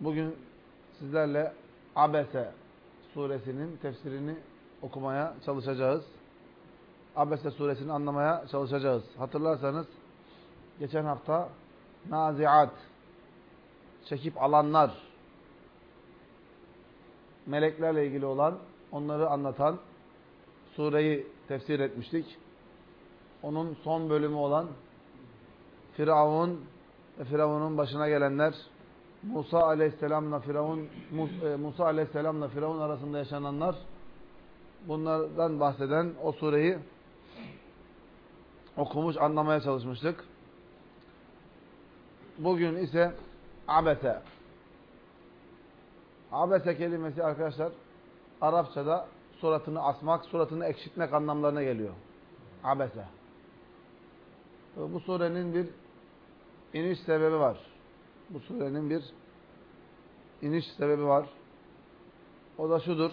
Bugün sizlerle Abese suresinin tefsirini okumaya çalışacağız. Abese suresini anlamaya çalışacağız. Hatırlarsanız geçen hafta naziat, çekip alanlar, meleklerle ilgili olan, onları anlatan sureyi tefsir etmiştik. Onun son bölümü olan Firavun ve Firavun'un başına gelenler, Musa aleyhisselamla Firavun e, Musa aleyhisselamla Firavun arasında yaşananlar bunlardan bahseden o sureyi okumuş, anlamaya çalışmıştık. Bugün ise abese. Abese kelimesi arkadaşlar Arapçada suratını asmak, suratını ekşitmek anlamlarına geliyor. Abese. Bu surenin bir iniş sebebi var. Bu surenin bir iniş sebebi var. O da şudur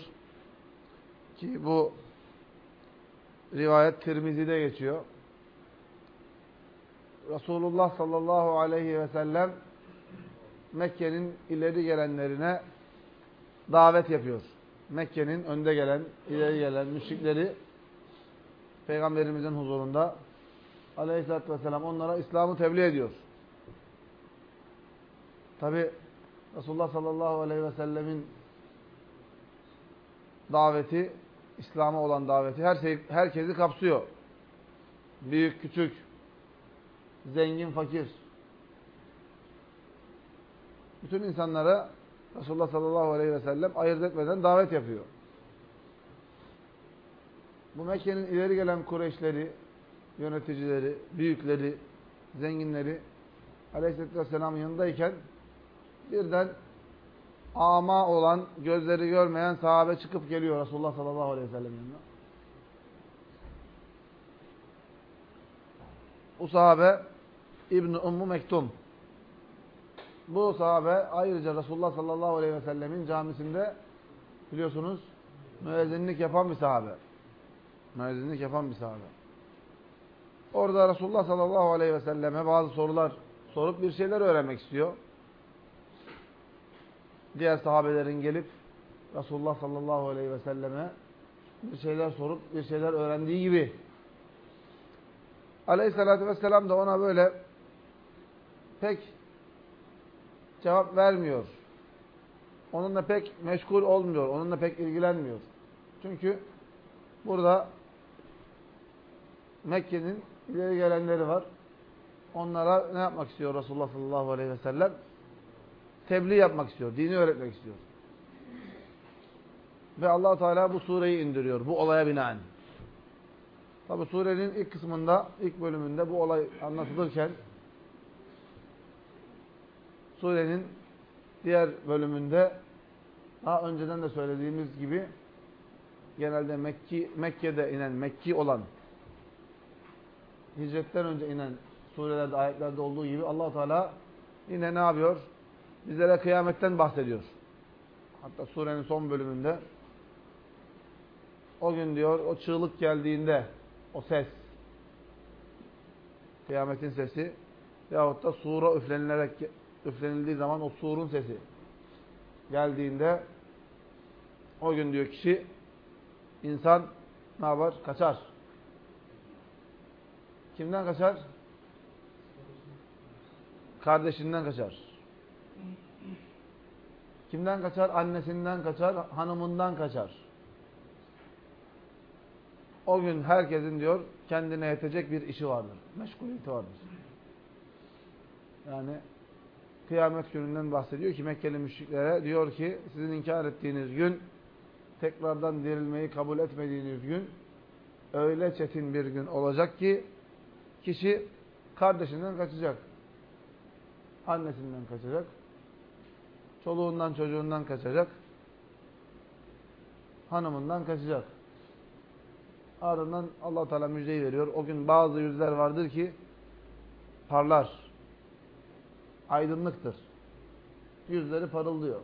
ki bu rivayet Tirmizi'de geçiyor. Resulullah sallallahu aleyhi ve sellem Mekke'nin ileri gelenlerine davet yapıyor. Mekke'nin önde gelen, ileri gelen müşrikleri Peygamberimizin huzurunda aleyhissalatü vesselam onlara İslam'ı tebliğ ediyor. Tabi Resulullah sallallahu aleyhi ve sellemin daveti, İslam'a olan daveti her şey, herkesi kapsıyor. Büyük, küçük, zengin, fakir. Bütün insanlara Resulullah sallallahu aleyhi ve sellem ayırt etmeden davet yapıyor. Bu Mekke'nin ileri gelen Kureyşleri, yöneticileri, büyükleri, zenginleri aleyhisselatü vesselamın yanındayken birden ama olan, gözleri görmeyen sahabe çıkıp geliyor Resulullah sallallahu aleyhi ve sellem yanına. Bu sahabe İbn-i Ummu Mektum. Bu sahabe ayrıca Resulullah sallallahu aleyhi ve sellemin camisinde biliyorsunuz müezzinlik yapan bir sahabe. Müezzinlik yapan bir sahabe. Orada Resulullah sallallahu aleyhi ve selleme bazı sorular sorup bir şeyler öğrenmek istiyor diğer sahabelerin gelip Resulullah sallallahu aleyhi ve selleme bir şeyler sorup bir şeyler öğrendiği gibi aleyhissalatü vesselam da ona böyle pek cevap vermiyor. Onunla pek meşgul olmuyor. Onunla pek ilgilenmiyor. Çünkü burada Mekke'nin ileri gelenleri var. Onlara ne yapmak istiyor Resulullah sallallahu aleyhi ve sellem? Tebliğ yapmak istiyor. Dini öğretmek istiyor. Ve allah Teala bu sureyi indiriyor. Bu olaya binaen. Tabi surenin ilk kısmında, ilk bölümünde bu olay anlatılırken surenin diğer bölümünde daha önceden de söylediğimiz gibi genelde Mekki, Mekke'de inen, Mekki olan hicretten önce inen surelerde, ayetlerde olduğu gibi allah Teala yine ne yapıyor? Bizlere kıyametten bahsediyor. Hatta surenin son bölümünde o gün diyor o çığlık geldiğinde o ses kıyametin sesi yahut da sura üflenilerek üflenildiği zaman o surun sesi geldiğinde o gün diyor kişi insan ne yapar? Kaçar. Kimden kaçar? Kardeşinden kaçar. Kimden kaçar? Annesinden kaçar, hanımından kaçar. O gün herkesin diyor kendine yetecek bir işi vardır. Meşguliyeti vardır. Yani kıyamet gününden bahsediyor ki Mekkeli müşriklere diyor ki sizin inkar ettiğiniz gün tekrardan dirilmeyi kabul etmediğiniz gün öyle çetin bir gün olacak ki kişi kardeşinden kaçacak. Annesinden kaçacak. Çoluğundan çocuğundan kaçacak. Hanımından kaçacak. Ardından allah Teala müjdeyi veriyor. O gün bazı yüzler vardır ki parlar. Aydınlıktır. Yüzleri parıldıyor.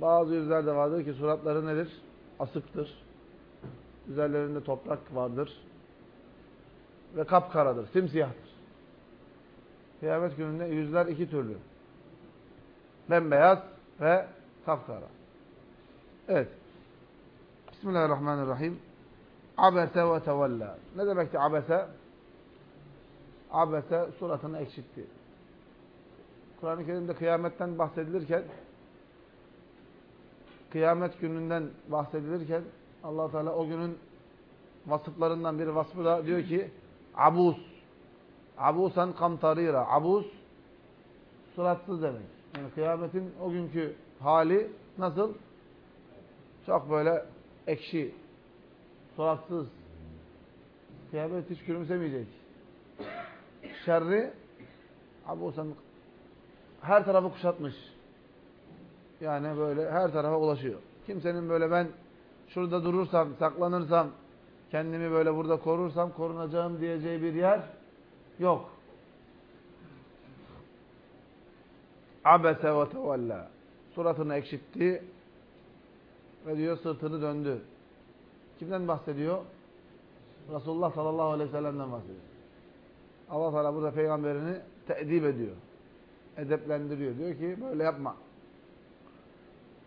Bazı yüzler de vardır ki suratları nedir? Asıktır. Üzerlerinde toprak vardır. Ve kapkaradır, simsiyahtır. Kıyamet gününde yüzler iki türlü. Bembeyaz ve kapkara. Evet. Bismillahirrahmanirrahim. Abese ve tevella. Ne demekti abese? Abese suratını ekşitti. Kur'an-ı Kerim'de kıyametten bahsedilirken kıyamet gününden bahsedilirken allah Teala o günün vasıflarından bir vasfı da diyor ki abus. Abusan kamtarira. Abus suratsız demek. Yani kıyametin o günkü hali nasıl? Çok böyle ekşi, suratsız. Kıyamet hiç gülümsemeyecek. Şerri abusan her tarafı kuşatmış. Yani böyle her tarafa ulaşıyor. Kimsenin böyle ben şurada durursam, saklanırsam, kendimi böyle burada korursam korunacağım diyeceği bir yer yok. Abese ve tevella. Suratını ekşitti ve diyor sırtını döndü. Kimden bahsediyor? Resulullah sallallahu aleyhi ve sellem'den bahsediyor. Allah Teala burada peygamberini teedip ediyor. Edeplendiriyor. Diyor ki böyle yapma.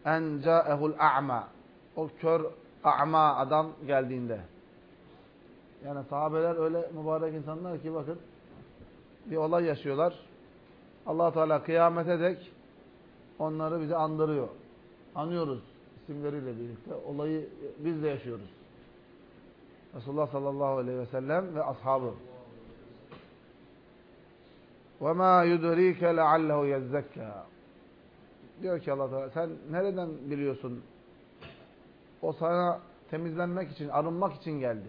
En ca'ehul a'ma. O kör a'ma adam geldiğinde. Yani sahabeler öyle mübarek insanlar ki bakın bir olay yaşıyorlar allah Teala kıyamete dek onları bize andırıyor. Anıyoruz isimleriyle birlikte. Olayı biz de yaşıyoruz. Resulullah sallallahu aleyhi ve sellem ve ashabı. وَمَا يُدْرِيكَ لَعَلَّهُ يَزَّكَّى Diyor ki allah Teala sen nereden biliyorsun? O sana temizlenmek için, arınmak için geldi.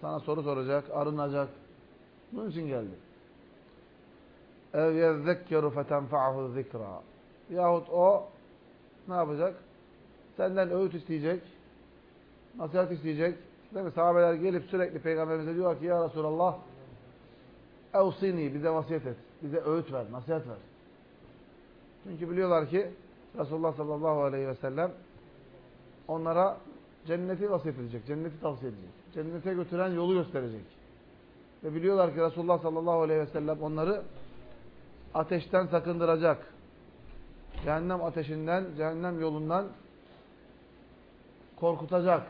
Sana soru soracak, arınacak. Bunun için geldi. ev yezzekeru fetenfa'hu zikra. Yahut o ne yapacak? Senden öğüt isteyecek, nasihat isteyecek. Değil mi? Sahabeler gelip sürekli peygamberimize diyor ki ya Resulallah evsini bize vasiyet et. Bize öğüt ver, nasihat ver. Çünkü biliyorlar ki Resulullah sallallahu aleyhi ve sellem onlara cenneti vasiyet edecek, cenneti tavsiye edecek. Cennete götüren yolu gösterecek. Ve biliyorlar ki Resulullah sallallahu aleyhi ve sellem onları ateşten sakındıracak. Cehennem ateşinden, cehennem yolundan korkutacak.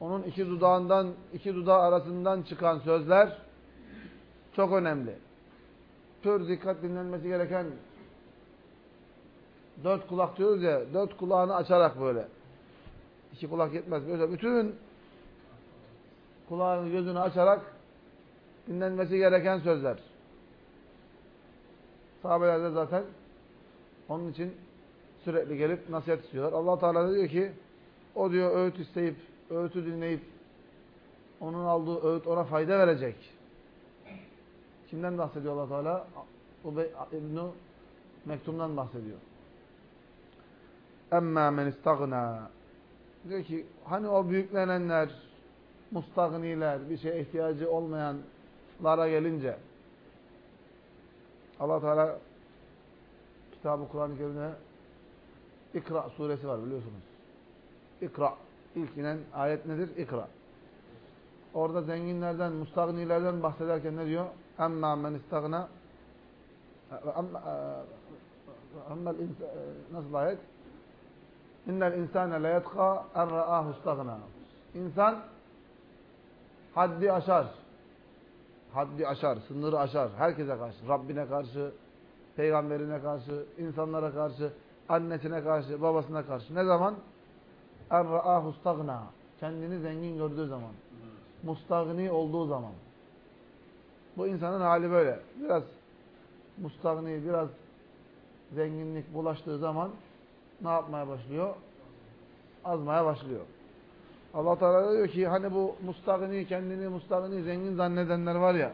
Onun iki dudağından, iki dudağı arasından çıkan sözler çok önemli. Pür dikkat dinlenmesi gereken dört kulak diyoruz ya, dört kulağını açarak böyle. İki kulak yetmez. Böyle bütün kulağını, gözünü açarak dinlenmesi gereken sözler. Sahabeler de zaten onun için sürekli gelip nasihat istiyorlar. allah Teala diyor ki, o diyor öğüt isteyip, öğütü dinleyip, onun aldığı öğüt ona fayda verecek. Kimden bahsediyor allah Teala? Ubey ibn Mektum'dan bahsediyor. Emma men istagna. Diyor ki hani o büyüklenenler, mustagniler, bir şeye ihtiyacı olmayanlara gelince Allah Teala kitabı Kur'an-ı Kerim'de İkra suresi var biliyorsunuz. İkra. İlk inen ayet nedir? İkra. Orada zenginlerden, mustagnilerden bahsederken ne diyor? Emma men istagna Amma nasıl ayet? İnnel insane le yetka en ra'ahu. İnsan haddi aşar. Haddi aşar, sınırı aşar. Herkese karşı. Rabbine karşı, peygamberine karşı, insanlara karşı, annesine karşı, babasına karşı. Ne zaman? En ra'ahu istagna. Kendini zengin gördüğü zaman. Mustagni olduğu zaman. Bu insanın hali böyle. Biraz mustagni, biraz zenginlik bulaştığı zaman ne yapmaya başlıyor? Azmaya başlıyor. Allah Teala diyor ki hani bu mustagni kendini mustagni zengin zannedenler var ya.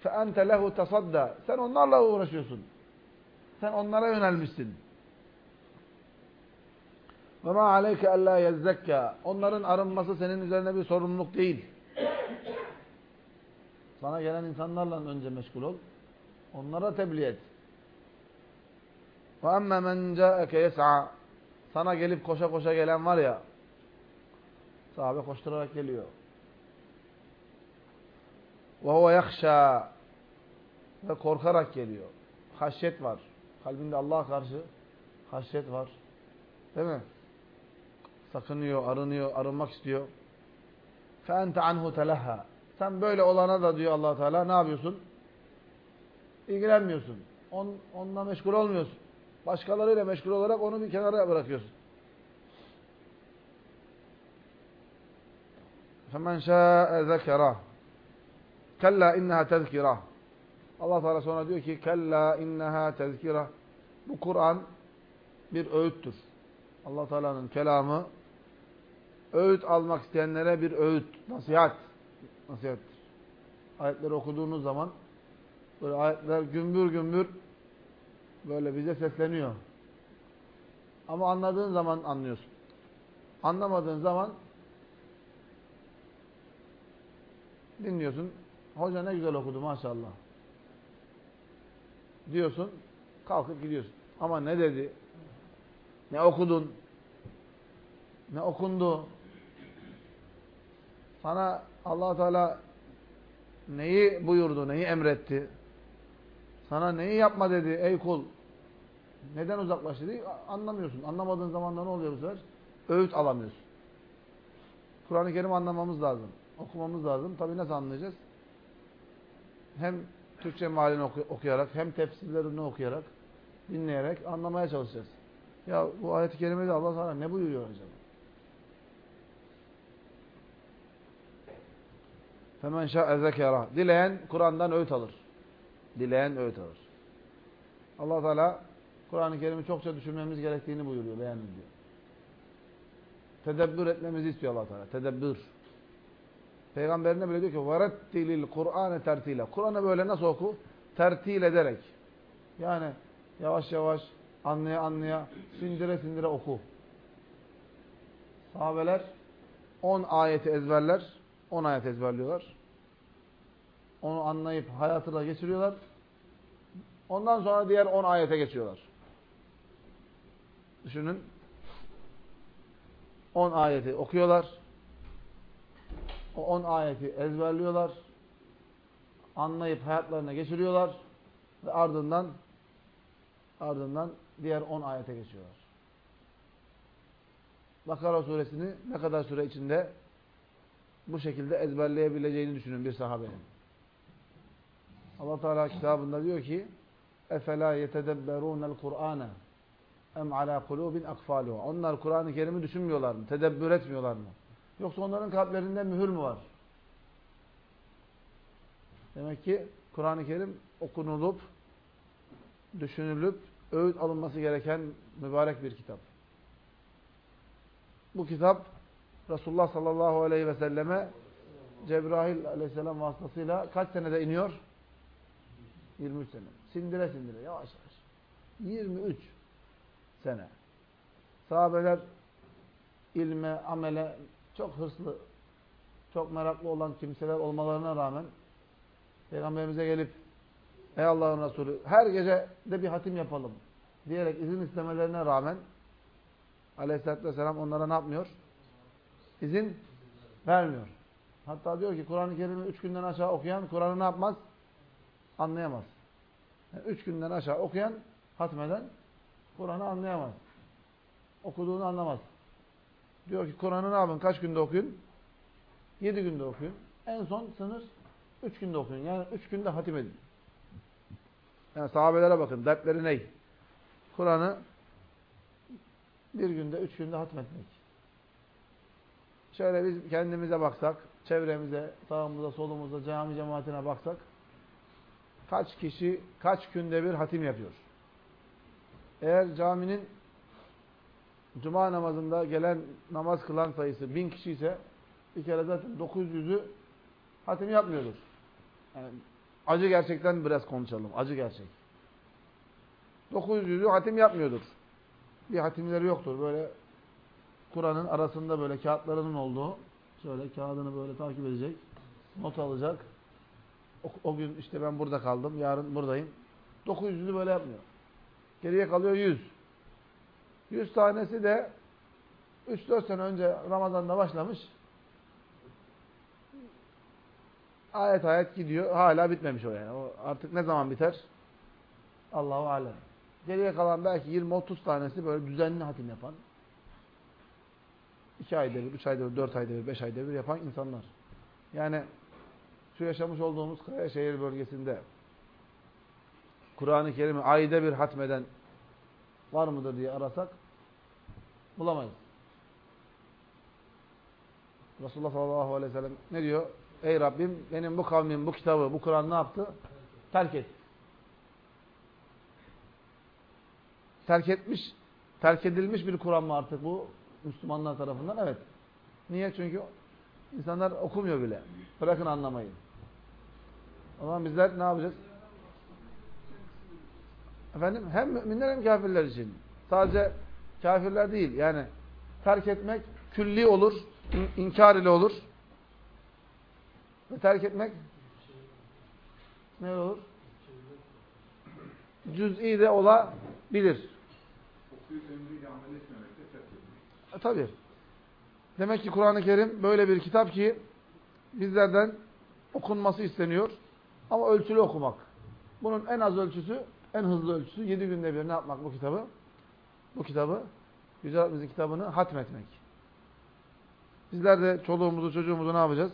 Fe ente lehu tasadda. Sen onlarla uğraşıyorsun. Sen onlara yönelmişsin. Ve ma aleyke ella yezzekka. Onların arınması senin üzerine bir sorumluluk değil. Sana gelen insanlarla önce meşgul ol. Onlara tebliğ et. Ve emme men caeke yes'a. Sana gelip koşa koşa gelen var ya, sahabe koşturarak geliyor. وَهُوَ يَخْشَى Ve korkarak geliyor. Haşyet var. Kalbinde Allah'a karşı haşyet var. Değil mi? Sakınıyor, arınıyor, arınmak istiyor. فَاَنْتَ عَنْهُ تَلَهَّا Sen böyle olana da diyor allah Teala ne yapıyorsun? İlgilenmiyorsun. On, onunla meşgul olmuyorsun. Başkalarıyla meşgul olarak onu bir kenara bırakıyorsun. Femen şâ'e zekera. Kella inneha tezkira. Allah Teala sonra diyor ki kella inneha tezkira. Bu Kur'an bir öğüttür. Allah Teala'nın kelamı öğüt almak isteyenlere bir öğüt, nasihat, nasihattir. Ayetleri okuduğunuz zaman böyle ayetler gümbür gümbür böyle bize sesleniyor. Ama anladığın zaman anlıyorsun. Anlamadığın zaman dinliyorsun. Hoca ne güzel okudu maşallah. Diyorsun, kalkıp gidiyorsun. Ama ne dedi? Ne okudun? Ne okundu? Sana allah Teala neyi buyurdu, neyi emretti? Sana neyi yapma dedi ey kul? Neden uzaklaştı dedi? Anlamıyorsun. Anlamadığın zaman da ne oluyor bu sefer? Öğüt alamıyorsun. Kur'an-ı Kerim anlamamız lazım. Okumamız lazım. Tabi nasıl anlayacağız? Hem Türkçe mealini oku okuyarak, hem tefsirlerini okuyarak, dinleyerek anlamaya çalışacağız. Ya bu ayet-i kerimede Allah Teala ne buyuruyor acaba? Femen şa'e zekera. Dileyen Kur'an'dan öğüt alır. Dileyen öğüt alır. Allah Teala Kur'an-ı Kerim'i çokça düşünmemiz gerektiğini buyuruyor, beyan ediyor. Tedebbür etmemizi istiyor Allah Teala. Tedebbür. Peygamberine bile diyor ki وَرَتِّلِ الْقُرْآنَ tertile. Kur'an'ı böyle nasıl oku? Tertil ederek. Yani yavaş yavaş anlaya anlaya sindire sindire oku. Sahabeler 10 ayeti ezberler. 10 ayet ezberliyorlar. Onu anlayıp hayatına geçiriyorlar. Ondan sonra diğer 10 ayete geçiyorlar. Düşünün. 10 ayeti okuyorlar. O 10 ayeti ezberliyorlar. Anlayıp hayatlarına geçiriyorlar. Ve ardından ardından diğer 10 ayete geçiyorlar. Bakara suresini ne kadar süre içinde bu şekilde ezberleyebileceğini düşünün bir sahabenin. Allah Teala kitabında diyor ki: "Efela yetedebberunel Kur'ane em ala kulubin akfaluha." Onlar Kur'an-ı Kerim'i düşünmüyorlar mı? Tedebbür etmiyorlar mı? Yoksa onların kalplerinde mühür mü var? Demek ki Kur'an-ı Kerim okunulup, düşünülüp, öğüt alınması gereken mübarek bir kitap. Bu kitap Resulullah sallallahu aleyhi ve selleme Cebrail aleyhisselam vasıtasıyla kaç senede iniyor? 23 sene. Sindire sindire yavaş yavaş. 23 sene. Sahabeler ilme, amele çok hırslı, çok meraklı olan kimseler olmalarına rağmen Peygamberimize gelip Ey Allah'ın Resulü her gece de bir hatim yapalım diyerek izin istemelerine rağmen Aleyhisselatü Vesselam onlara ne yapmıyor? İzin vermiyor. Hatta diyor ki Kur'an-ı Kerim'i üç günden aşağı okuyan Kur'an'ı ne yapmaz? Anlayamaz. Yani üç günden aşağı okuyan, hatmeden Kur'an'ı anlayamaz. Okuduğunu anlamaz. Diyor ki Kur'an'ı ne yapın? Kaç günde okuyun? Yedi günde okuyun. En son sınır üç günde okuyun. Yani üç günde hatim edin. Yani sahabelere bakın. Dertleri ne? Kur'an'ı bir günde, üç günde hatmetmek. Şöyle biz kendimize baksak, çevremize, sağımıza, solumuza, cami cemaatine baksak, kaç kişi, kaç günde bir hatim yapıyor? Eğer caminin Cuma namazında gelen namaz kılan sayısı bin kişi ise bir kere zaten 900'ü hatim yapmıyordur. Yani acı gerçekten biraz konuşalım. Acı gerçek. 900'ü hatim yapmıyordur. Bir hatimleri yoktur. Böyle Kur'an'ın arasında böyle kağıtlarının olduğu şöyle kağıdını böyle takip edecek. Not alacak. O, o gün işte ben burada kaldım. Yarın buradayım. 900'ü böyle yapmıyor. Geriye kalıyor 100. 100 tanesi de 3-4 sene önce Ramazan'da başlamış. Ayet ayet gidiyor. Hala bitmemiş o yani. O artık ne zaman biter? Allahu alem. Geriye kalan belki 20-30 tanesi böyle düzenli hatim yapan. 2 ayda bir, 3 ayda bir, 4 ayda bir, 5 ayda bir yapan insanlar. Yani şu yaşamış olduğumuz Kayaşehir bölgesinde Kur'an-ı Kerim'i ayda bir hatmeden var mıdır diye arasak bulamayız. Resulullah sallallahu aleyhi ve sellem ne diyor? Ey Rabbim benim bu kavmin bu kitabı, bu Kur'an ne yaptı? Terk et. Terk etmiş, terk edilmiş bir Kur'an mı artık bu Müslümanlar tarafından? Evet. Niye? Çünkü insanlar okumuyor bile. Bırakın anlamayı. O zaman bizler ne yapacağız? Efendim hem müminler hem kafirler için. Sadece kafirler değil. Yani terk etmek külli olur, in inkar ile olur. Ve terk etmek ne olur? Cüz'i de olabilir. E, tabii. Demek ki Kur'an-ı Kerim böyle bir kitap ki bizlerden okunması isteniyor. Ama ölçülü okumak. Bunun en az ölçüsü, en hızlı ölçüsü 7 günde bir ne yapmak bu kitabı? Bu kitabı, Yüce Rabbimizin kitabını hatmetmek. Bizler de çoluğumuzu, çocuğumuzu ne yapacağız?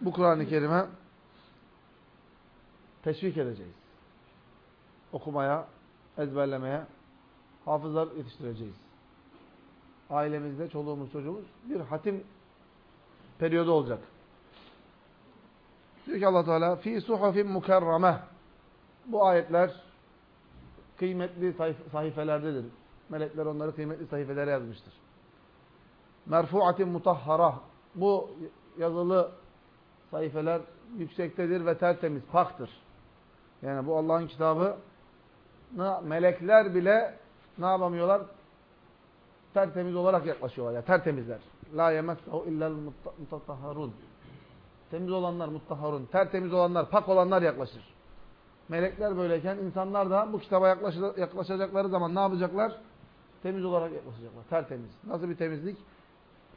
Bu Kur'an-ı Kerim'e teşvik edeceğiz. Okumaya, ezberlemeye, hafızlar yetiştireceğiz. Ailemizde, çoluğumuz, çocuğumuz bir hatim periyodu olacak. Diyor ki allah Teala fi suhufin mukarrame bu ayetler kıymetli sayfelerdedir. Melekler onları kıymetli sayfelere yazmıştır. Merfuatin mutahhara bu yazılı sayfeler yüksektedir ve tertemiz, paktır. Yani bu Allah'ın kitabı melekler bile ne yapamıyorlar? Tertemiz olarak yaklaşıyorlar. Yani tertemizler. La yemessehu illel mutatahharun. Temiz olanlar muttaharun. Tertemiz olanlar, pak olanlar yaklaşır. Melekler böyleyken insanlar da bu kitaba yaklaşacakları zaman ne yapacaklar? Temiz olarak yaklaşacaklar. Tertemiz. Nasıl bir temizlik?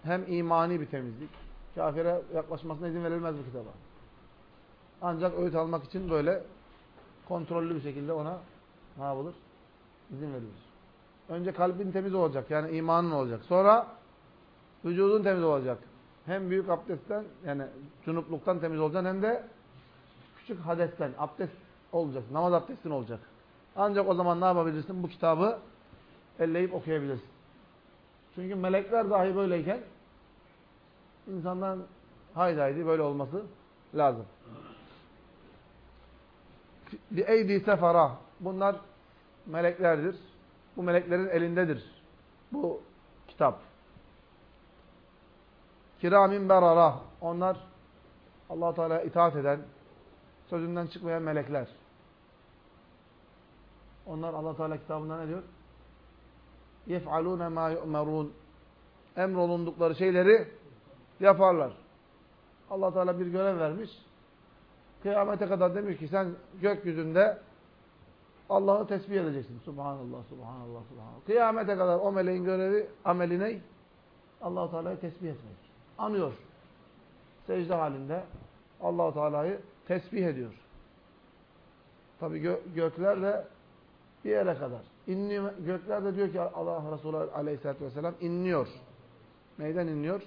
Hem imani bir temizlik. Kafire yaklaşmasına izin verilmez bu kitaba. Ancak öğüt almak için böyle kontrollü bir şekilde ona ne yapılır? İzin verilir. Önce kalbin temiz olacak. Yani imanın olacak. Sonra vücudun temiz olacak. Hem büyük abdestten yani cunupluktan temiz olacaksın hem de küçük hadesten abdest olacak. Namaz abdestin olacak. Ancak o zaman ne yapabilirsin? Bu kitabı elleyip okuyabilirsin. Çünkü melekler dahi böyleyken insandan haydi haydi böyle olması lazım. Bi eydi sefara. Bunlar meleklerdir. Bu meleklerin elindedir. Bu kitap. Kiramin berara. Onlar allah Teala itaat eden, sözünden çıkmayan melekler. Onlar allah Teala kitabında ne diyor? يَفْعَلُونَ مَا يُؤْمَرُونَ Emrolundukları şeyleri yaparlar. allah Teala bir görev vermiş. Kıyamete kadar demiş ki sen gökyüzünde Allah'ı tesbih edeceksin. Subhanallah, subhanallah, subhanallah. Kıyamete kadar o meleğin görevi, ameli ne? allah Teala'yı tesbih etmek. Anıyor. Secde halinde allah Teala'yı tesbih ediyor. Tabi gö gökler de bir yere kadar. İnliyor, gökler de diyor ki Allah Resulü Aleyhisselatü Vesselam inliyor. Neyden inliyor?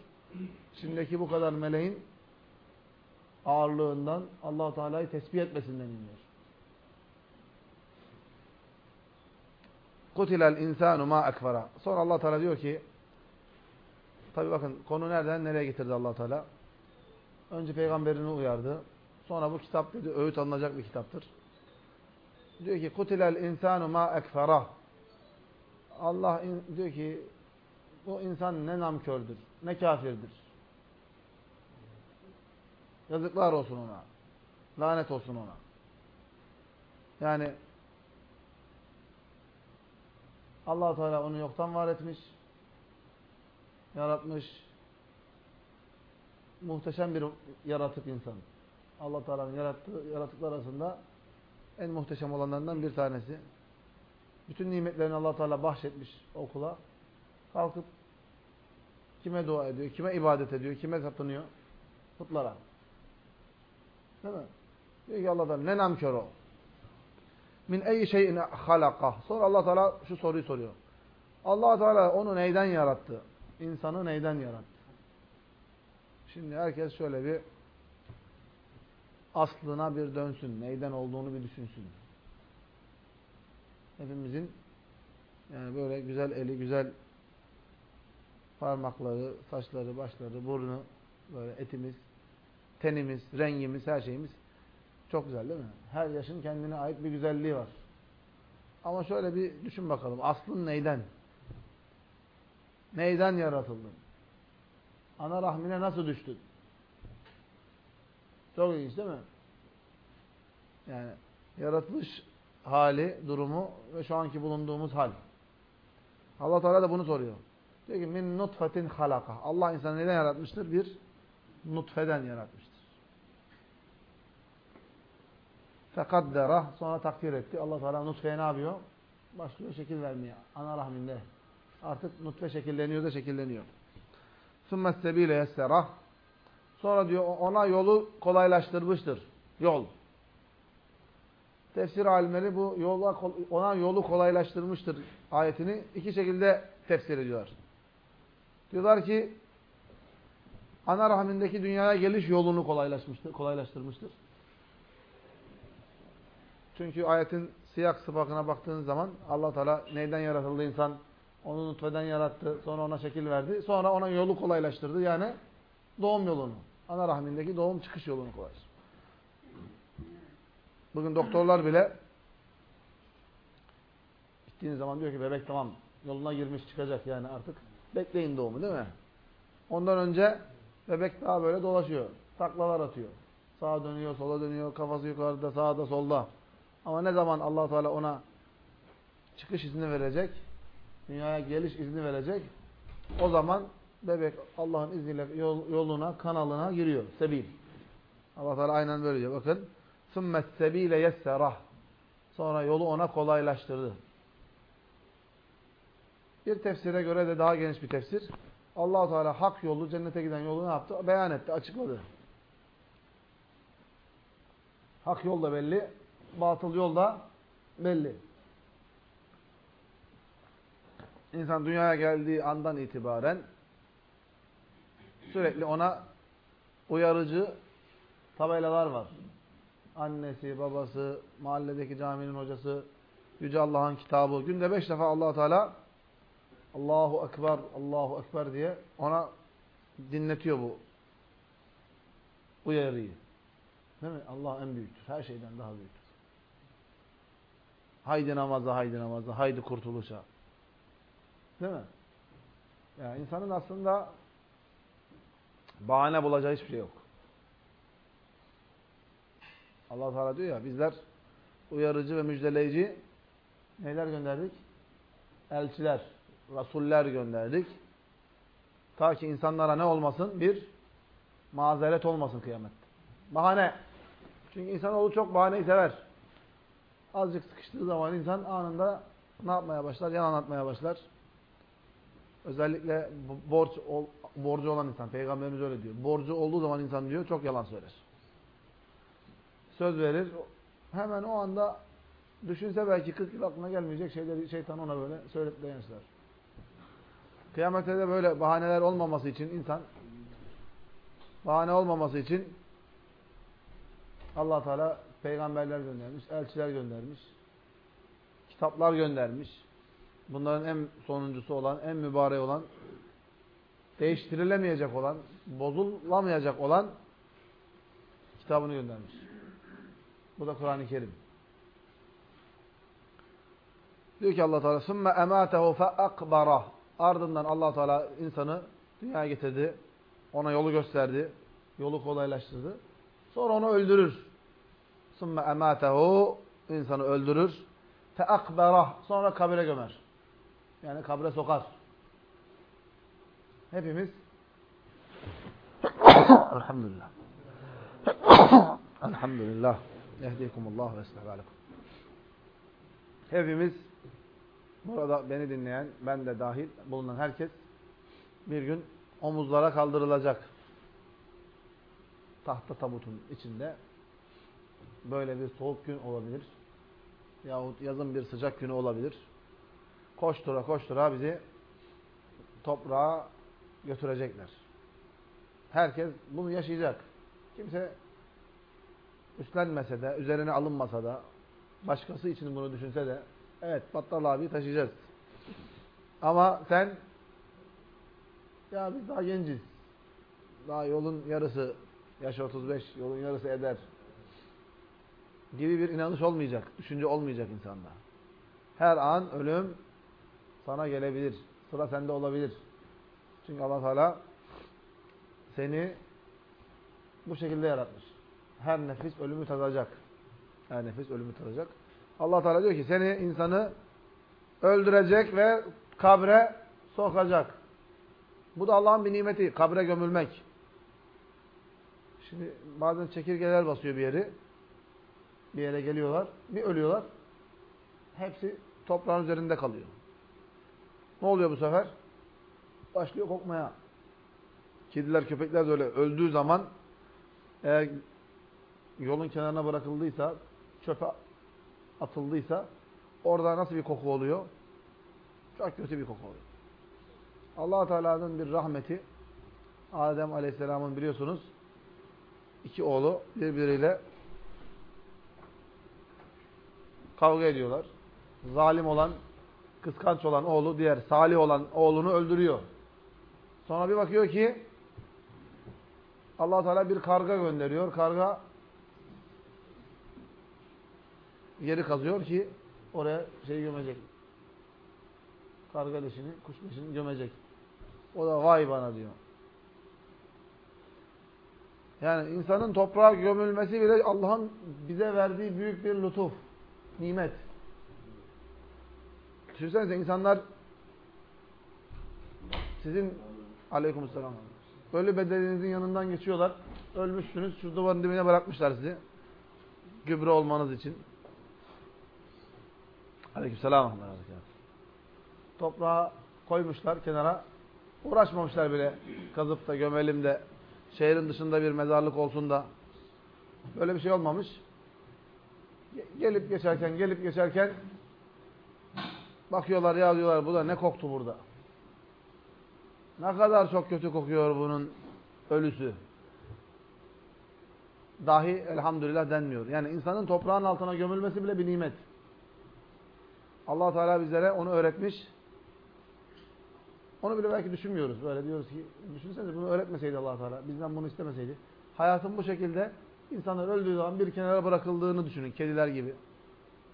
Şimdiki bu kadar meleğin ağırlığından allah Teala'yı tesbih etmesinden iniyor. Kutilel insanu ma ekfara. Sonra allah Teala diyor ki tabi bakın konu nereden nereye getirdi allah Teala? Önce peygamberini uyardı. Sonra bu kitap dedi öğüt alınacak bir kitaptır. Diyor ki kutilel insanu ma ekfara. Allah diyor ki bu insan ne namkördür, ne kafirdir. Yazıklar olsun ona. Lanet olsun ona. Yani allah Teala onu yoktan var etmiş. Yaratmış. Muhteşem bir yaratık insan. allah Teala'nın yarattığı yaratıklar arasında en muhteşem olanlarından bir tanesi. Bütün nimetlerini allah Teala bahşetmiş okula. Kalkıp kime dua ediyor, kime ibadet ediyor, kime tapınıyor? Putlara. Değil mi? Diyor ki Allah'tan ne namkör o. min ey şeyin halakah. Sonra Allah Teala şu soruyu soruyor. Allah Teala onu neyden yarattı? İnsanı neyden yarattı? Şimdi herkes şöyle bir aslına bir dönsün. Neyden olduğunu bir düşünsün. Hepimizin yani böyle güzel eli, güzel parmakları, saçları, başları, burnu, böyle etimiz, tenimiz, rengimiz, her şeyimiz çok güzel değil mi? Her yaşın kendine ait bir güzelliği var. Ama şöyle bir düşün bakalım. Aslın neyden? Neyden yaratıldın? Ana rahmine nasıl düştün? Çok ilginç değil mi? Yani yaratılış hali, durumu ve şu anki bulunduğumuz hal. Allah Teala da bunu soruyor. Diyor ki min nutfetin halaka. Allah insanı neden yaratmıştır? Bir nutfeden yaratmıştır. Fekaddera sonra takdir etti. Allah Teala nutfeye ne yapıyor? Başlıyor şekil vermeye. Ana rahminde. Artık nutfe şekilleniyor da şekilleniyor. Sümme sebile yesserah. Sonra diyor ona yolu kolaylaştırmıştır. Yol. Tefsir alimleri bu yola, ona yolu kolaylaştırmıştır ayetini iki şekilde tefsir ediyorlar. Diyorlar ki ana rahmindeki dünyaya geliş yolunu kolaylaşmıştır, kolaylaştırmıştır. Çünkü ayetin siyak sıfakına baktığınız zaman Allah Teala neyden yaratıldı insan? Onu nutfeden yarattı. Sonra ona şekil verdi. Sonra ona yolu kolaylaştırdı. Yani doğum yolunu. Ana rahmindeki doğum çıkış yolunu kolaylaştırdı. Bugün doktorlar bile gittiğiniz zaman diyor ki bebek tamam yoluna girmiş çıkacak yani artık bekleyin doğumu değil mi? Ondan önce bebek daha böyle dolaşıyor. Taklalar atıyor. Sağa dönüyor, sola dönüyor, kafası yukarıda, sağda, solda. Ama ne zaman allah Teala ona çıkış izni verecek, dünyaya geliş izni verecek, o zaman bebek Allah'ın izniyle yoluna, kanalına giriyor. Sebil. allah Teala aynen böyle diyor. Bakın. ثُمَّ السَّب۪يلَ يَسَّرَهُ Sonra yolu ona kolaylaştırdı. Bir tefsire göre de daha geniş bir tefsir. allah Teala hak yolu, cennete giden yolu ne yaptı? Beyan etti, açıkladı. Hak yol da belli, batıl yol da belli. İnsan dünyaya geldiği andan itibaren sürekli ona uyarıcı tabelalar var. Annesi, babası, mahalledeki caminin hocası, Yüce Allah'ın kitabı. Günde beş defa allah Teala Allahu Ekber, Allahu Ekber diye ona dinletiyor bu uyarıyı. Değil mi? Allah en büyüktür. Her şeyden daha büyüktür. Haydi namaza, haydi namaza, haydi kurtuluşa. Değil mi? Yani insanın aslında bahane bulacağı hiçbir şey yok. Allah Teala diyor ya bizler uyarıcı ve müjdeleyici neler gönderdik? Elçiler, rasuller gönderdik. Ta ki insanlara ne olmasın? Bir mazeret olmasın kıyamet. Bahane. Çünkü insanoğlu çok bahaneyi sever. Azıcık sıkıştığı zaman insan anında ne yapmaya başlar? Yalan atmaya başlar. Özellikle borç borcu olan insan. Peygamberimiz öyle diyor. Borcu olduğu zaman insan diyor çok yalan söyler. Söz verir. Hemen o anda düşünse belki 40 yıl aklına gelmeyecek şeyleri şeytan ona böyle söyletmeye başlar. Kıyamette de böyle bahaneler olmaması için insan bahane olmaması için allah Teala peygamberler göndermiş, elçiler göndermiş, kitaplar göndermiş. Bunların en sonuncusu olan, en mübarek olan, değiştirilemeyecek olan, bozulamayacak olan kitabını göndermiş. Bu da Kur'an-ı Kerim. Diyor ki Allah Teala sümme emâtehu feakbarah. Ardından Allah Teala insanı dünyaya getirdi. Ona yolu gösterdi. Yolu kolaylaştırdı. Sonra onu öldürür. Sümme emâtehu insanı öldürür. Feakbarah. Sonra kabire gömer. Yani kabre sokar. Hepimiz Elhamdülillah. Elhamdülillah. Yehdikumullah ve estağfirullah. Hepimiz burada beni dinleyen, ben de dahil bulunan herkes bir gün omuzlara kaldırılacak. Tahta tabutun içinde böyle bir soğuk gün olabilir. yahut yazın bir sıcak günü olabilir. Koştura koştura bizi toprağa götürecekler. Herkes bunu yaşayacak. Kimse üstlenmese de, üzerine alınmasa da, başkası için bunu düşünse de, evet Battal abi taşıyacağız. Ama sen, ya biz daha genciz. Daha yolun yarısı, yaş 35, yolun yarısı eder. Gibi bir inanış olmayacak, düşünce olmayacak insanda. Her an ölüm sana gelebilir. Sıra sende olabilir. Çünkü allah Teala seni bu şekilde yaratmış. Her nefis ölümü tadacak. Her nefis ölümü tadacak. allah Teala diyor ki seni insanı öldürecek ve kabre sokacak. Bu da Allah'ın bir nimeti. Kabre gömülmek. Şimdi bazen çekirgeler basıyor bir yeri. Bir yere geliyorlar. Bir ölüyorlar. Hepsi toprağın üzerinde kalıyor. Ne oluyor bu sefer? Başlıyor kokmaya. Kediler, köpekler de öyle öldüğü zaman eğer yolun kenarına bırakıldıysa, çöpe atıldıysa orada nasıl bir koku oluyor? Çok kötü bir koku oluyor. allah Teala'nın bir rahmeti Adem Aleyhisselam'ın biliyorsunuz iki oğlu birbiriyle kavga ediyorlar. Zalim olan, kıskanç olan oğlu diğer salih olan oğlunu öldürüyor. Sonra bir bakıyor ki allah Teala bir karga gönderiyor. Karga yeri kazıyor ki oraya şey gömecek. Karga leşini, kuş leşini gömecek. O da vay bana diyor. Yani insanın toprağa gömülmesi bile Allah'ın bize verdiği büyük bir lütuf, nimet. Düşünsenize insanlar sizin aleykümselam ölü bedeninizin yanından geçiyorlar. Ölmüşsünüz. Şu duvarın dibine bırakmışlar sizi. Gübre olmanız için. Aleykümselam. Toprağa koymuşlar kenara. Uğraşmamışlar bile kazıp da gömelim de şehrin dışında bir mezarlık olsun da. Böyle bir şey olmamış. Gelip geçerken, gelip geçerken bakıyorlar ya diyorlar bu da ne koktu burada. Ne kadar çok kötü kokuyor bunun ölüsü. Dahi elhamdülillah denmiyor. Yani insanın toprağın altına gömülmesi bile bir nimet. allah Teala bizlere onu öğretmiş. Onu bile belki düşünmüyoruz. Böyle diyoruz ki, düşünsenize bunu öğretmeseydi allah Teala, bizden bunu istemeseydi. Hayatın bu şekilde insanlar öldüğü zaman bir kenara bırakıldığını düşünün. Kediler gibi,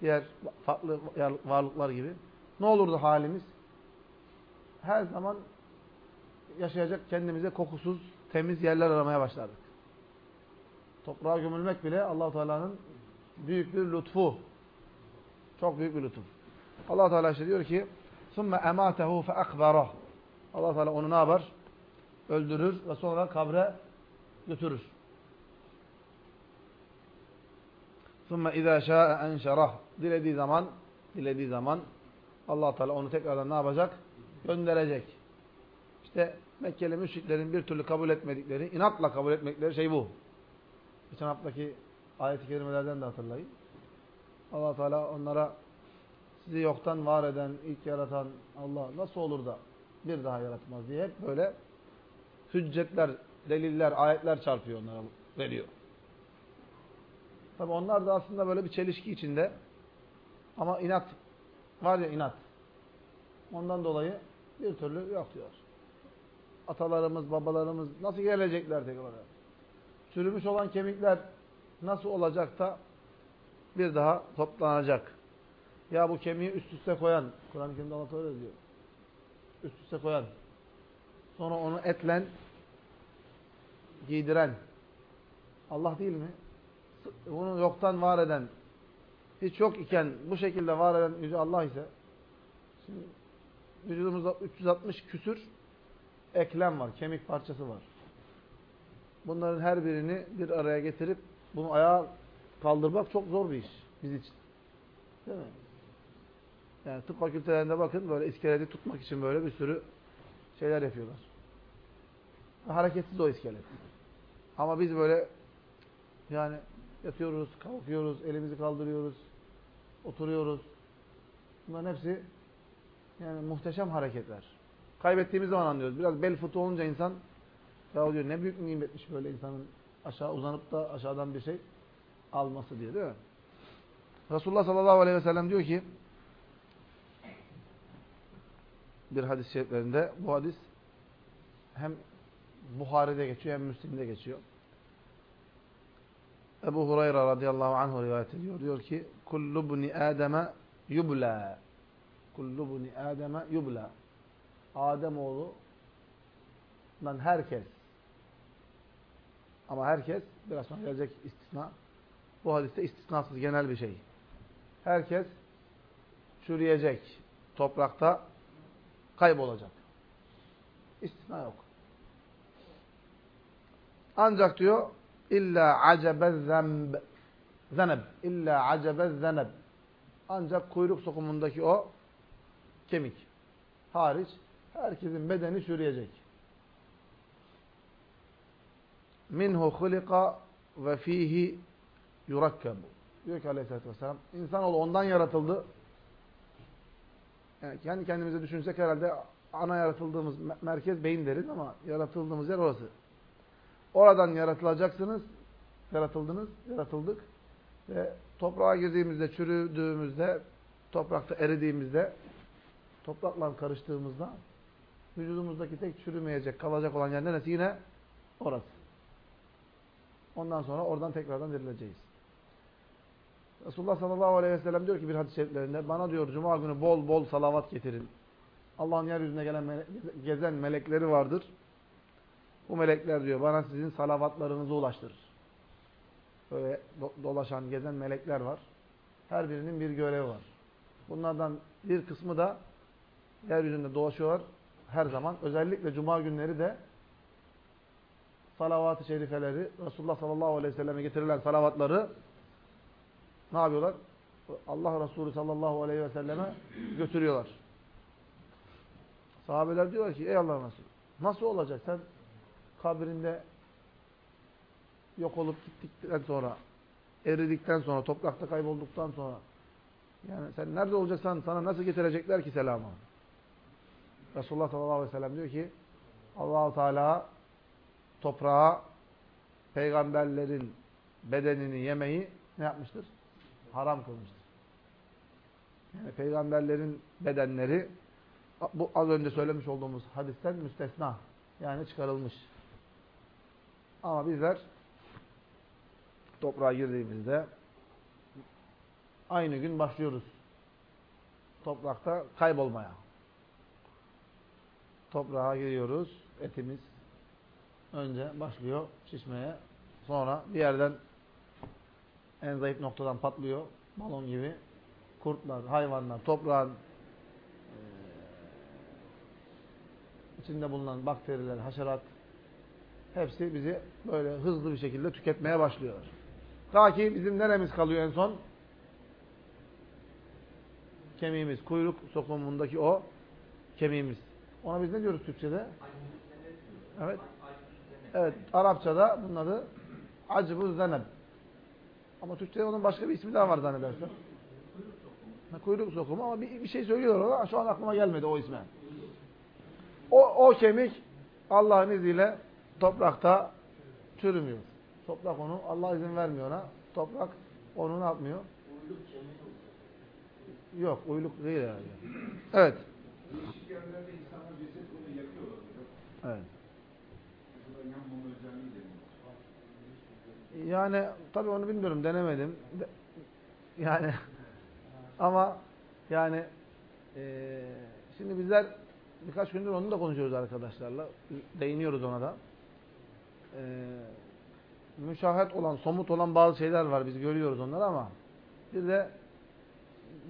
diğer farklı varlıklar gibi. Ne olurdu halimiz? Her zaman yaşayacak kendimize kokusuz, temiz yerler aramaya başlardık. Toprağa gömülmek bile Allahu Teala'nın büyük bir lütfu. Çok büyük bir lütuf. Allah Teala işte diyor ki: "Summe ematehu fe akbara." Allah Teala onu ne yapar? Öldürür ve sonra kabre götürür. "Summe iza şa'a enşerah." Dilediği zaman, dilediği zaman Allah Teala onu tekrardan ne yapacak? Gönderecek. İşte Mekkeli müşriklerin bir türlü kabul etmedikleri, inatla kabul etmekleri şey bu. Geçen haftaki ayet-i kerimelerden de hatırlayın. allah Teala onlara sizi yoktan var eden, ilk yaratan Allah nasıl olur da bir daha yaratmaz diye hep böyle hüccetler, deliller, ayetler çarpıyor onlara, veriyor. Tabi onlar da aslında böyle bir çelişki içinde ama inat var ya inat. Ondan dolayı bir türlü yok diyor. Atalarımız, babalarımız nasıl gelecekler tekrar? Çürümüş olan kemikler nasıl olacak da bir daha toplanacak? Ya bu kemiği üst üste koyan, Kur'an-ı Kerim'de Allah öyle diyor. Üst üste koyan. Sonra onu etlen giydiren. Allah değil mi? Bunu yoktan var eden, hiç yok iken bu şekilde var eden Yüce Allah ise şimdi vücudumuzda 360 küsür eklem var, kemik parçası var. Bunların her birini bir araya getirip bunu ayağa kaldırmak çok zor bir iş biz için. Değil mi? Yani tıp fakültelerinde bakın böyle iskeleti tutmak için böyle bir sürü şeyler yapıyorlar. Hareketsiz o iskelet. Ama biz böyle yani yatıyoruz, kalkıyoruz, elimizi kaldırıyoruz. oturuyoruz. Bunların hepsi yani muhteşem hareketler. Kaybettiğimiz zaman anlıyoruz. Biraz bel fıtı olunca insan ya diyor ne büyük nimetmiş böyle insanın aşağı uzanıp da aşağıdan bir şey alması diye değil mi? Resulullah sallallahu aleyhi ve sellem diyor ki bir hadis-i şeriflerinde bu hadis hem Buhari'de geçiyor hem Müslim'de geçiyor. Ebu Hureyre radıyallahu anh rivayet ediyor. Diyor ki kullu bni ademe yubla kullu bni ademe yubla Adem oğlu lan herkes ama herkes biraz sonra gelecek istisna bu hadiste istisnasız genel bir şey. Herkes çürüyecek toprakta kaybolacak. İstisna yok. Ancak diyor illa acebe zemb zeneb illa acebe zeneb ancak kuyruk sokumundaki o kemik hariç herkesin bedeni çürüyecek. Minhu hulika ve fihi yurakkabu. Diyor ki aleyhissalatü vesselam insanoğlu ondan yaratıldı. Yani kendi kendimize düşünsek herhalde ana yaratıldığımız merkez beyin deriz ama yaratıldığımız yer orası. Oradan yaratılacaksınız. Yaratıldınız, yaratıldık. Ve toprağa girdiğimizde, çürüdüğümüzde, toprakta eridiğimizde, toprakla karıştığımızda vücudumuzdaki tek çürümeyecek, kalacak olan yer neresi? Yine orası. Ondan sonra oradan tekrardan dirileceğiz. Resulullah sallallahu aleyhi ve sellem diyor ki bir hadis-i şeriflerinde bana diyor cuma günü bol bol salavat getirin. Allah'ın yeryüzüne gelen mele gezen melekleri vardır. Bu melekler diyor bana sizin salavatlarınızı ulaştırır. Böyle do dolaşan, gezen melekler var. Her birinin bir görevi var. Bunlardan bir kısmı da yeryüzünde dolaşıyorlar her zaman. Özellikle cuma günleri de salavat-ı şerifeleri, Resulullah sallallahu aleyhi ve selleme getirilen salavatları ne yapıyorlar? Allah Resulü sallallahu aleyhi ve selleme götürüyorlar. Sahabeler diyorlar ki ey Allah'ın Resulü nasıl olacak sen kabrinde yok olup gittikten sonra eridikten sonra toprakta kaybolduktan sonra yani sen nerede olacaksan sana nasıl getirecekler ki selamı? Resulullah sallallahu aleyhi ve sellem diyor ki Allahu Teala toprağa peygamberlerin bedenini yemeyi ne yapmıştır? Haram kılmıştır. Yani peygamberlerin bedenleri bu az önce söylemiş olduğumuz hadisten müstesna. Yani çıkarılmış. Ama bizler toprağa girdiğimizde aynı gün başlıyoruz. Toprakta kaybolmaya. Toprağa giriyoruz. Etimiz önce başlıyor şişmeye. Sonra bir yerden en zayıf noktadan patlıyor. Balon gibi. Kurtlar, hayvanlar, toprağın içinde bulunan bakteriler, haşerat hepsi bizi böyle hızlı bir şekilde tüketmeye başlıyorlar. Ta ki bizim neremiz kalıyor en son? Kemiğimiz, kuyruk sokumundaki o kemiğimiz. Ona biz ne diyoruz Türkçe'de? Evet. Evet, Arapçada bunun adı acıbı zeneb. Ama Türkçe'de onun başka bir ismi daha var zannedersem. Kuyruk sokumu ama bir, bir şey söylüyorlar ama şu an aklıma gelmedi o isme. O, o kemik Allah'ın izniyle toprakta çürümüyor. Toprak onu, Allah izin vermiyor ona. Toprak onu ne yapmıyor? Yok, uyluk değil yani. Evet. Evet. Yani tabii onu bilmiyorum, denemedim. De, yani ama yani e, şimdi bizler birkaç gündür onu da konuşuyoruz arkadaşlarla. Değiniyoruz ona da. E, müşahit olan, somut olan bazı şeyler var. Biz görüyoruz onları ama bir de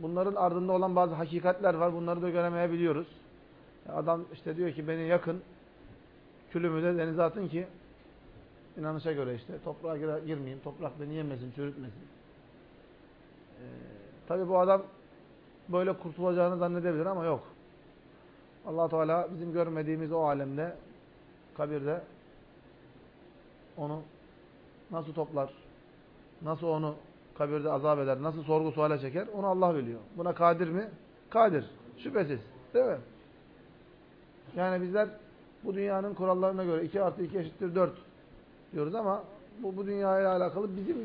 bunların ardında olan bazı hakikatler var. Bunları da göremeyebiliyoruz. Adam işte diyor ki beni yakın, külümü de denize atın ki inanışa göre işte toprağa gir girmeyeyim, toprak beni yemesin, çürütmesin. Ee, Tabi bu adam böyle kurtulacağını zannedebilir ama yok. allah Teala bizim görmediğimiz o alemde, kabirde onu nasıl toplar, nasıl onu kabirde azap eder, nasıl sorgu suale çeker onu Allah biliyor. Buna kadir mi? Kadir. Şüphesiz. Değil mi? Yani bizler bu dünyanın kurallarına göre 2 artı 2 eşittir 4 diyoruz ama bu, bu dünyayla alakalı bizim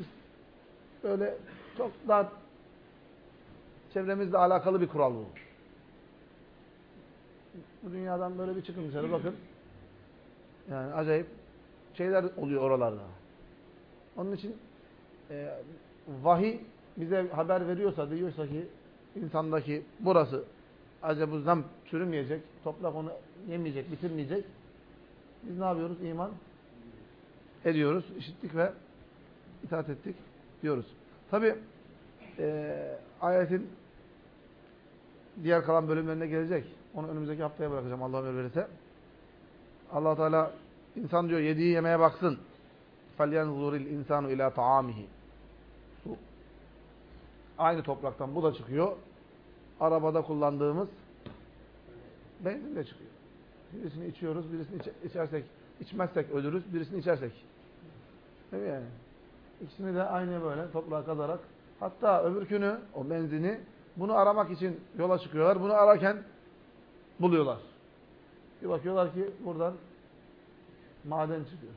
böyle çok daha çevremizle alakalı bir kural bu. Bu dünyadan böyle bir çıkın dışarı bakın. Yani acayip şeyler oluyor oralarda. Onun için e, vahiy bize haber veriyorsa, diyorsa ki insandaki burası acaba bu zam çürümeyecek, toprak onu yemeyecek, bitirmeyecek. Biz ne yapıyoruz? İman ediyoruz, işittik ve itaat ettik diyoruz. Tabi e, ayetin diğer kalan bölümlerine gelecek. Onu önümüzdeki haftaya bırakacağım Allah ömür verirse. allah Teala insan diyor yediği yemeğe baksın. فَلْيَنْظُرِ الْاِنْسَانُ ila طَعَامِهِ Su. Aynı topraktan bu da çıkıyor. Arabada kullandığımız benzin de çıkıyor. Birisini içiyoruz, birisini içersek, içmezsek ölürüz, birisini içersek. Değil mi yani? İkisini de aynı böyle toprağa kazarak hatta öbürkünü, o benzini bunu aramak için yola çıkıyorlar. Bunu ararken buluyorlar. Bir bakıyorlar ki buradan maden çıkıyor.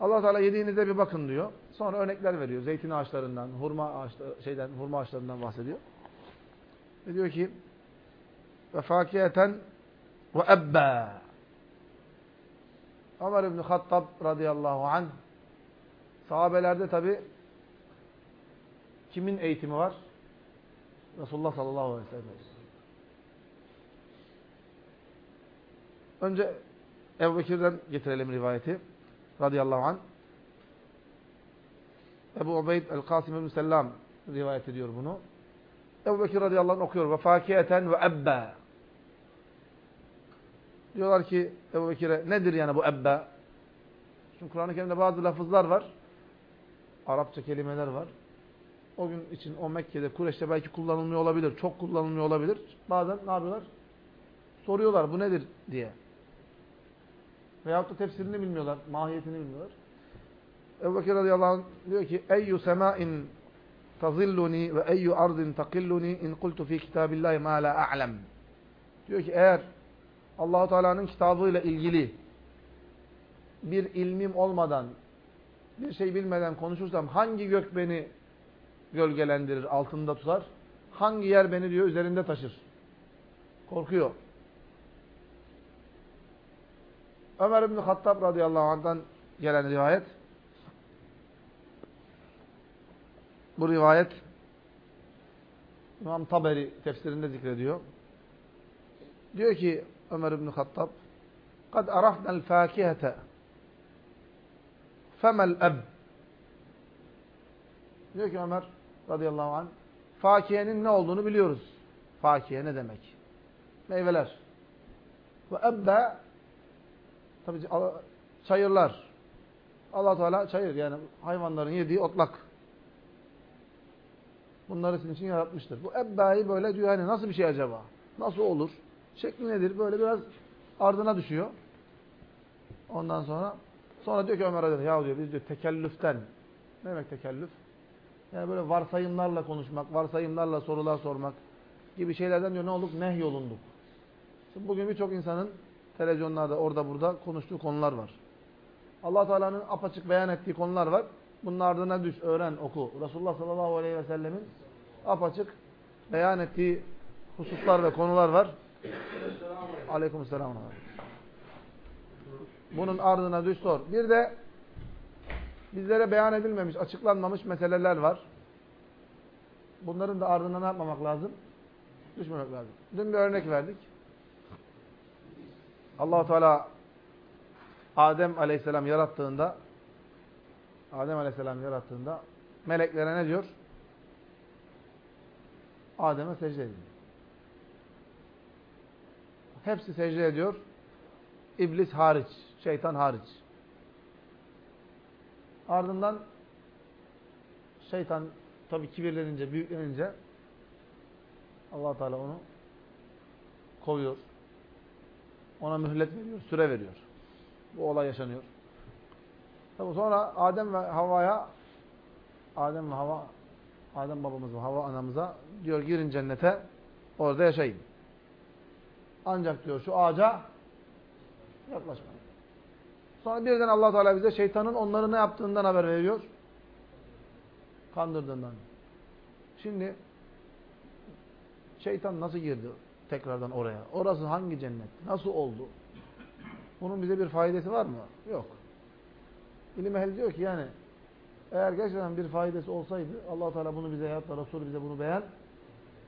Allah Teala yediğinizde bir bakın diyor. Sonra örnekler veriyor. Zeytin ağaçlarından, hurma ağaçları, şeyden, hurma ağaçlarından bahsediyor. Ve diyor ki ve fakiyeten ve ebbe Ömer İbni Hattab radıyallahu anh sahabelerde tabi kimin eğitimi var? Resulullah sallallahu aleyhi ve sellem. Önce Ebu Bekir'den getirelim rivayeti. Radıyallahu anh. Ebu Ubeyd el-Kasim ibn Sellam rivayet ediyor bunu. Ebu Bekir radıyallahu anh okuyor. Ve fakiyeten ve ebbe. Diyorlar ki Ebu Bekir'e nedir yani bu ebbe? Çünkü Kur'an-ı Kerim'de bazı lafızlar var. Arapça kelimeler var. O gün için o Mekke'de, Kureyş'te belki kullanılmıyor olabilir. Çok kullanılmıyor olabilir. Bazen ne yapıyorlar? Soruyorlar bu nedir diye. Veyahut da tefsirini bilmiyorlar. Mahiyetini bilmiyorlar. Ebu Bekir radıyallahu anh diyor ki Eyyü semâin tazilluni ve eyyü ardin takilluni in kultu fi kitabillahi ma la a'lem. Diyor ki eğer Allahu Teala'nın kitabıyla ilgili bir ilmim olmadan bir şey bilmeden konuşursam hangi gök beni gölgelendirir, altında tutar? Hangi yer beni diyor üzerinde taşır? Korkuyor. Ömer İbni Hattab radıyallahu anh'dan gelen rivayet. Bu rivayet İmam Taberi tefsirinde zikrediyor. Diyor ki Ömer İbni Hattab قَدْ أَرَفْنَا الْفَاكِهَةَ فَمَا الْأَبْ Diyor ki Ömer radıyallahu anh fakiyenin ne olduğunu biliyoruz. Fakiye ne demek? Meyveler. Ve ebbe tabi çayırlar. allah Teala çayır yani hayvanların yediği otlak. Bunları sizin için yaratmıştır. Bu ebbe'yi böyle diyor hani nasıl bir şey acaba? Nasıl olur? Şekli nedir? Böyle biraz ardına düşüyor. Ondan sonra sonra diyor ki Ömer Radıyallahu ya diyor biz diyor tekellüften ne demek tekellüf? Yani böyle varsayımlarla konuşmak, varsayımlarla sorular sormak gibi şeylerden diyor ne olduk? Nehyolunduk. Şimdi bugün birçok insanın televizyonlarda orada burada konuştuğu konular var. allah Teala'nın apaçık beyan ettiği konular var. Bunun ardına düş, öğren, oku. Resulullah sallallahu aleyhi ve sellemin apaçık beyan ettiği hususlar ve konular var. Aleykümselam. Bunun ardına düş sor. Bir de bizlere beyan edilmemiş, açıklanmamış meseleler var. Bunların da ardına ne yapmamak lazım? Düşmemek lazım. Dün bir örnek verdik. allah Teala Adem Aleyhisselam yarattığında Adem Aleyhisselam yarattığında meleklere ne diyor? Adem'e secde edin. Hepsi secde ediyor. İblis hariç, şeytan hariç. Ardından şeytan tabii kibirlenince, büyüklenince allah Teala onu kovuyor. Ona mühlet veriyor, süre veriyor. Bu olay yaşanıyor. Tabii sonra Adem ve Havva'ya Adem ve Hava Adem babamız ve Hava anamıza diyor girin cennete orada yaşayın. Ancak diyor şu ağaca yaklaşmayın. Sonra birden allah Teala bize şeytanın onları ne yaptığından haber veriyor. Kandırdığından. Şimdi şeytan nasıl girdi tekrardan oraya? Orası hangi cennet? Nasıl oldu? Bunun bize bir faydası var mı? Yok. İlim ehli diyor ki yani eğer gerçekten bir faydası olsaydı allah Teala bunu bize hatta Resulü bize bunu beyan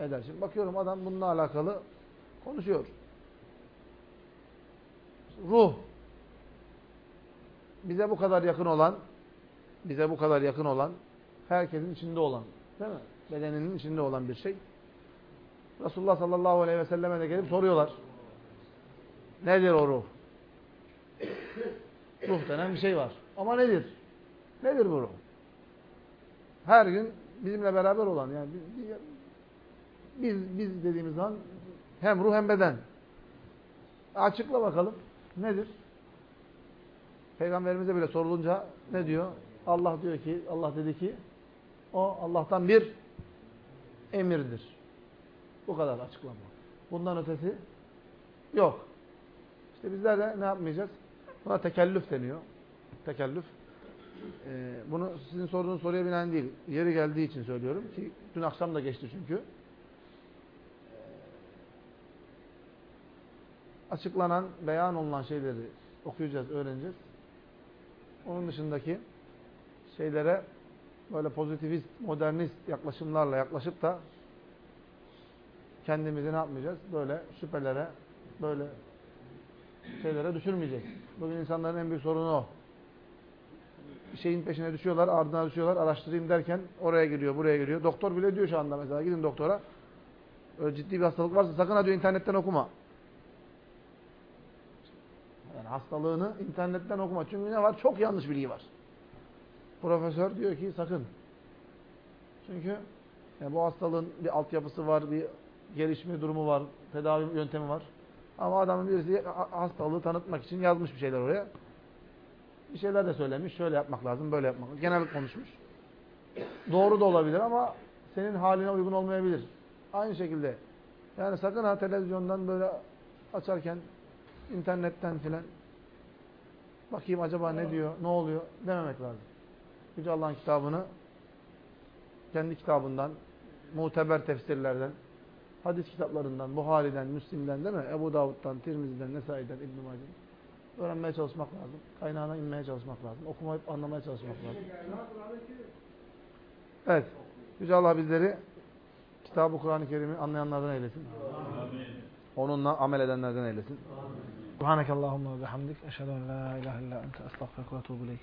eder. Şimdi bakıyorum adam bununla alakalı konuşuyor. Ruh bize bu kadar yakın olan bize bu kadar yakın olan herkesin içinde olan değil mi? Bedeninin içinde olan bir şey. Resulullah sallallahu aleyhi ve selleme de gelip soruyorlar. Nedir o ruh? ruh denen bir şey var. Ama nedir? Nedir bu ruh? Her gün bizimle beraber olan yani biz, biz, dediğimiz zaman hem ruh hem beden. Açıkla bakalım. Nedir? Peygamberimize bile sorulunca ne diyor? Allah diyor ki, Allah dedi ki o Allah'tan bir emirdir. Bu kadar açıklama. Bundan ötesi yok. İşte bizler de ne yapmayacağız? Buna tekellüf deniyor. Tekellüf. Ee, bunu sizin sorduğunuz soruya binen değil. Yeri geldiği için söylüyorum ki dün akşam da geçti çünkü. Ee, açıklanan, beyan olunan şeyleri okuyacağız, öğreneceğiz. Onun dışındaki şeylere böyle pozitivist, modernist yaklaşımlarla yaklaşıp da kendimizi ne yapmayacağız? Böyle şüphelere, böyle şeylere düşürmeyeceğiz. Bugün insanların en büyük sorunu o. Şeyin peşine düşüyorlar, ardına düşüyorlar, araştırayım derken oraya giriyor, buraya giriyor. Doktor bile diyor şu anda mesela, gidin doktora. Öyle ciddi bir hastalık varsa sakın ha diyor internetten okuma. Yani hastalığını internetten okuma. Çünkü ne var? Çok yanlış bilgi var. Profesör diyor ki sakın. Çünkü yani bu hastalığın bir altyapısı var, bir gelişme durumu var, tedavi yöntemi var. Ama adamın birisi hastalığı tanıtmak için yazmış bir şeyler oraya. Bir şeyler de söylemiş. Şöyle yapmak lazım, böyle yapmak lazım. Genel konuşmuş. Doğru da olabilir ama senin haline uygun olmayabilir. Aynı şekilde. Yani sakın ha televizyondan böyle açarken internetten filan bakayım acaba ne diyor, ne oluyor dememek lazım. Yüce Allah'ın kitabını kendi kitabından, muteber tefsirlerden, hadis kitaplarından, Buhari'den, Müslim'den değil mi? Ebu Davud'dan, Tirmizi'den, Nesai'den, İbn-i Mace'den öğrenmeye çalışmak lazım. Kaynağına inmeye çalışmak lazım. Okumayıp anlamaya çalışmak lazım. Evet. Yüce Allah bizleri kitabı Kur'an-ı Kerim'i anlayanlardan eylesin. Amin. Onunla amel edenlerden eylesin. Subhanakallahumma ve bihamdik. Eşhedü en la ilahe illa ente estağfirullah ve etûbü.